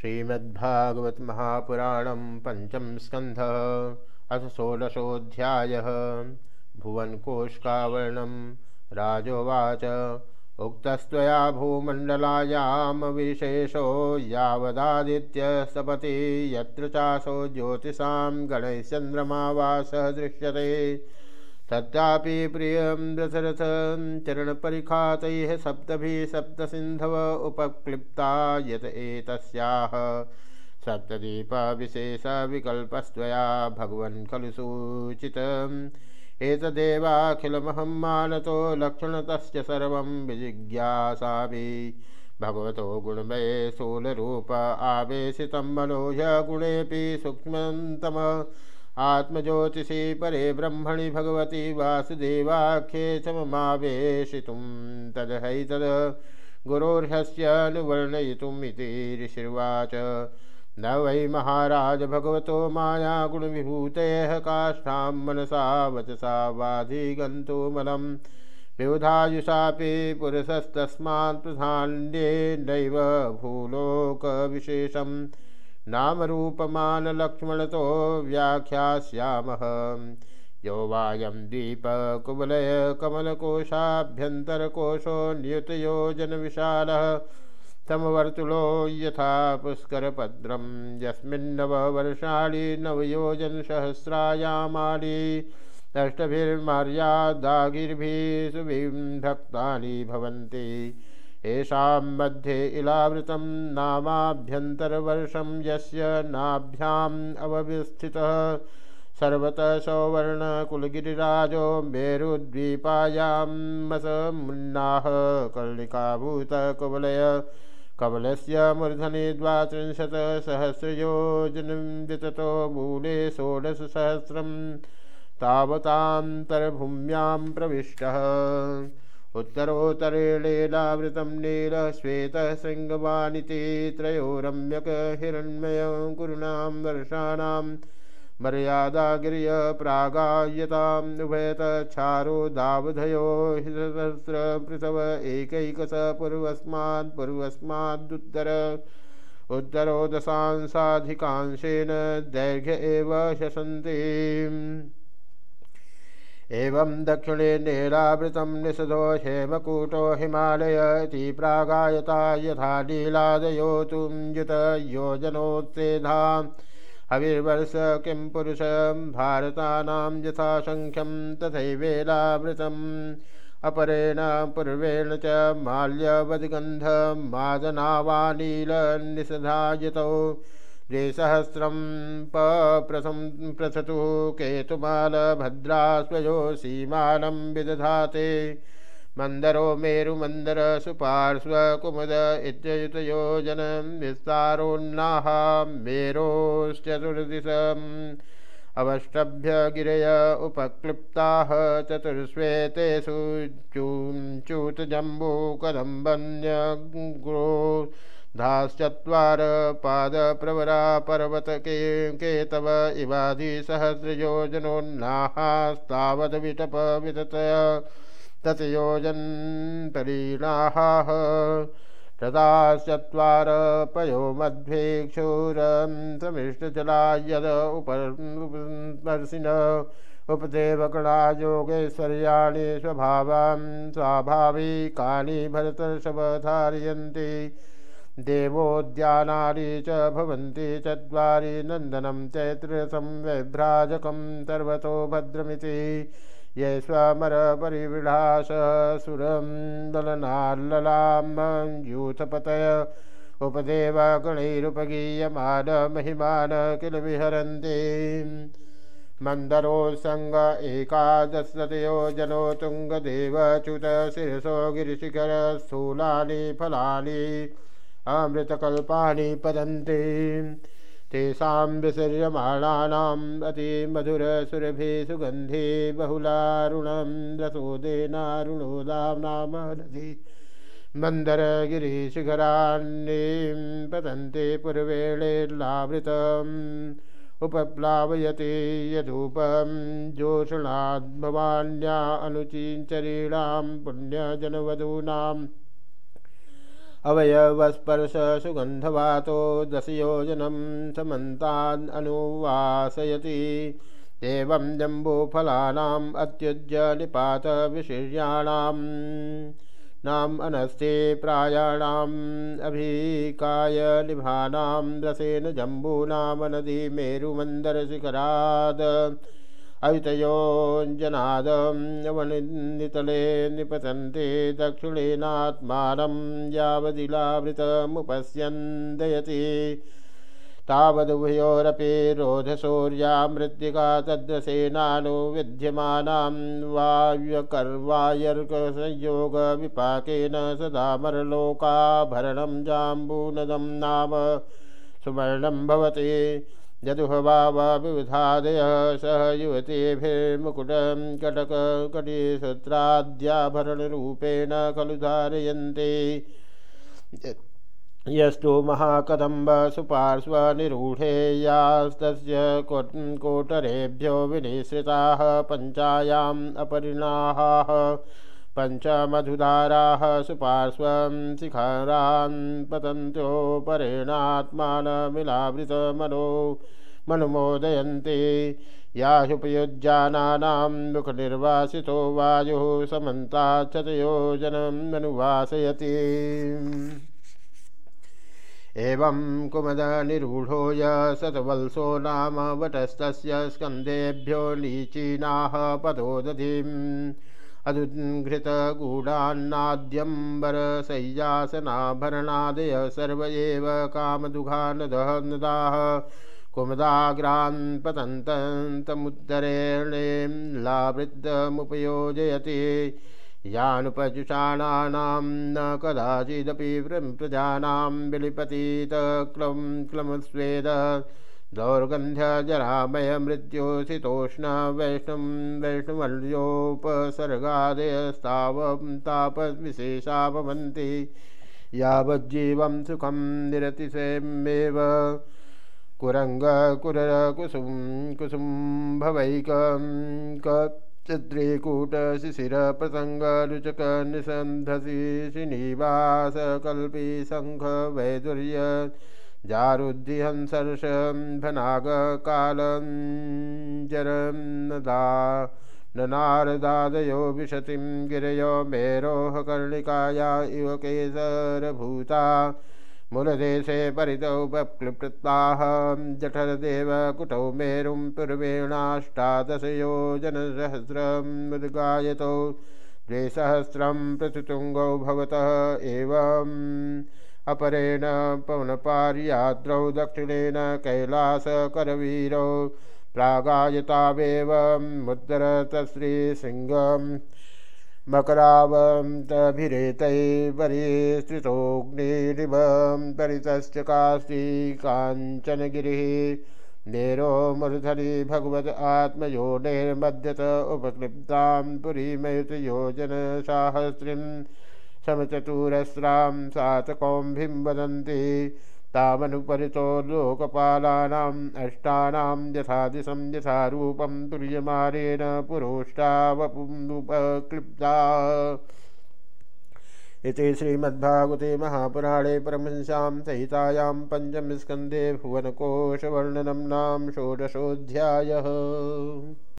श्रीमद्भागवत महापुराणम पंचम स्कंध अथ षोडशोध्याय भुवन कोशकावर्णम राजोवाच उक्तस्तया भूमंडलायाम विशेषो यावदादित्य सपति, यत्र चासो ज्योतिषा गणेशचंद्रमा वासः दृश्यते। तत्रापि प्रियं दशरथ चरणपरिखातैः सप्तभिः सप्तसिन्धव उपक्लिप्ता यत एतस्याः सप्तदीपविशेषविकल्पस्त्वया भगवन् खलु सूचितम् एतदेवाखिलमहं मानतो लक्षणतश्च सर्वं विजिज्ञासामि। भगवतो गुणमये स्थूलरूप आवेशितं मनोज गुणेऽपि सूक्ष्मतम आत्मज्योतिषी परे ब्रह्मणि भगवती वासुदेवाख्ये सममावेशितुं तदहैतद् गुरोर्ह्यस्यानुवर्णयितुम् इति ऋषिर्वाच। न वै महाराज भगवतो मायागुणविभूतेः काष्ठां मनसा वचसा वाधिगन्तुमलं विबुधायुषापि पुरुषस्तस्मात् प्रधान्येनैव भूलोकविशेषम्। नामरूपमानलक्ष्मणतो व्याख्यास्यामः। यो वायं दीपकुवलय कमलकोशाभ्यन्तरकोशो नियुतयोजनविशालः। समवर्तुलो यथा पुष्करपद्रं यस्मिन्नववर्षाणि नवयोजनसहस्रायामानि। अष्टभिर्मर्यादागिर्भिः सुविभक्तानि भवन्ति। येषां मध्ये इलावृतं नामाभ्यन्तरवर्षं यस्य नाभ्याम् अवस्थितः सर्वतः सौवर्णकुलगिरिराजो मेरुद्वीपायां मसमुन्नाः कर्णिकाभूतकुवलय कमलस्य मूर्धनि द्वात्रिंशत् सहस्रयोजनं विततो मूले षोडशसहस्रं तावतान्तर्भूम्यां प्रविष्टः। उत्तरोत्तरेणेलावृतं नीलश्वेतः शृङ्गवानिति त्रयो रम्यकहिरण्मयं कुरुणां वर्षाणां मर्यादागिर्य प्रागायताम् उभयतच्छारो दावधयो सहस्रपृथव एकैकस पूर्वस्मात् पूर्वस्मादुत्तर उत्तरो दशांशाधिकांशेन दैर्घ्य एव शसन्ति एवं दक्षिणे नीलावृतं निषदो हेमकूटो हिमालय इति प्रागायता यथा नीलादयो तुं युत योजनोत्सेधा। हविर्वर्ष किं पुरुषं भारतानां यथासङ्ख्यं तथैवेलावृतम् अपरेण पूर्वेण च माल्यवद्गन्धमादनावानीलनिषधायतौ द्विसहस्रं पप्रथं पृथतु केतुमालभद्रास्वयो सीमानं विदधाते। मन्दरो मेरुमन्दर सुपार्श्वकुमुद इत्ययुतयोजनं विस्तारोन्नाः मेरोश्चतुर्दिशम्। अवष्टभ्य गिरय उपक्लिप्ताः चतुर्श्वेतेषु चूतजम्बूकदम्बन्यगुरो धाश्चत्वार पादप्रवरा पर्वतके केतव इवाधिसहस्रयोजनोन्नाहास्तावद्विटप विततय ततयोजनपरीणाः तदाश्चत्वार पयो मध्वेक्षुरं समिष्टजला यद उपपर्शिन उपदेवगणायोगैश्वर्याणि स्वभावां स्वाभाविकानि भरतर्षभधारयन्ति देवोद्यानानि च भवन्ति चत्वारि नन्दनं चैत्ररसं वैभ्राजकं सर्वतो भद्रमिति। ये स्वमरपरिविलास सुरं दलनाल्ललां यूथपतय। उपदेवगणैरुपगीयमान महिमान किल विहरन्ति। मन्दरोत्सङ्ग एकादशतयो जनो तुङ्गदेवच्युत शिरसो गिरिशिखर स्थूलानि फलानि। अमृतकल्पानि पतन्ति। तेषां विसर्यमाणानाम् अतिमधुरसुरभि सुगन्धि बहुलारुणं रसोदेनारुणोदां नाम नदी मन्दरगिरिशिखरान्नीं पतन्ति पूर्वेणेर्लावृतम् उपप्लावयति यधूपं जोषणाद्भवान्या अनुचिञ्चरीणां पुण्यजनवधूनां अवयवस्पर्श सुगन्धवातो दशयोजनं समन्तादनुवासयति एवं जम्बूफलानाम् अत्युज्य निपातविशीर्याणाम् नाम अनस्ते प्रायाणाम् अभिकाय लिभानां रसेन जम्बूनाम नदी मेरुमन्दरशिखराद अयुतयोञ्जनादवनितले निपतन्ते दक्षिणेनात्मानं यावदिलावृतमुपश्यन्दयति तावदुभयोरपि रोधशौर्या मृत्तिका तद्रसेनानुविद्यमानां वाव्यकर्वायर्कसंयोगविपाकेन सदा मरलोकाभरणं जाम्बूनदं नाम सुवर्णं भवति। यदुहवाविविधादयः सह युवतीभिर्मुकुटं कटककटिसूत्राद्याभरणरूपेण खलु धारयन्ते। यस्तु महाकदम्ब सुपार्श्वनिरूढे यास्तस्य कोटरेभ्यो विनिसृताः पञ्चायाम् अपरिणाः पञ्चमधुधाराः सुपार्श्वं शिखरान् पतन्त्योपरेणात्मानमिलावृतमनो मनुमोदयन्ते। याह्युपयुज्यानानां मुखनिर्वासितो वायुः समन्ताच्छतयोजनम् अनुवासयति। एवं कुमदनिरूढो य शतवल्सो नाम वटस्तस्य स्कन्धेभ्यो लीचीनाः पदो दधिम् अदुघृतगूढान्नाद्यम्बरशय्यासनाभरणादय सर्व एव कामदुघानदः नदाः कुमदाग्रान् पतन्तमुद्धरेणेम्लावृद्धमुपयोजयति यानुपजुषाणानां न कदाचिदपि प्रजानां विलिपतितक्लं क्लमस्वेद। दौर्गन्ध्यजरामय मृत्युसितोष्ण वैष्णुं वैष्णुमल्योपसर्गादयस्तावं तापविशेषा भवन्ति यावज्जीवं सुखं निरतिशयमेव। कुरङ्गकुरकुसुं कुसुम्भवैकं चित्रीकूटशिशिरप्रसङ्गरुचकनिसन्धसि श्रीनिवासकल्पी सङ्घवैदुर्य जारुद्धिहंसर्षभनागकालञ्जरन्नदा ननारदादयो विशतिं गिरयो मेरोः कर्णिकाया इव केसरभूता मूलदेशे परितौ पक्लृप्ताः जठरदेवकुटौ मेरुं पूर्वेणाष्टादशयोजनसहस्रं मुद्गायतौ द्विसहस्रं प्रथुतुङ्गौ भवतः एवम् अपरेण पवनपार्याद्रौ दक्षिणेन कैलासकरवीरौ प्रागायतावेव मुद्रतश्रीसिंहं मकरावन्तभिरेतैर्वरिस्थितोऽग्निरिवं परितश्च कास्ती काञ्चनगिरिः नेरो मूर्धनि भगवत आत्मयोनेर्मध्यत उपक्लिप्तां पुरीमयुतयोजनसाहस्रीं समचतुरस्रां सातकौम्भिं वदन्ति। तामनुपरितो लोकपालानाम् अष्टानां यथादिशं यथारूपं तुर्यमानेन पुरोष्टावपुमुपक्लिप्ता इति श्रीमद्भागवते महापुराणे परमहंस्यां सहितायां पञ्चमस्कन्धे भुवनकोशवर्णनं नाम षोडशोऽध्यायः।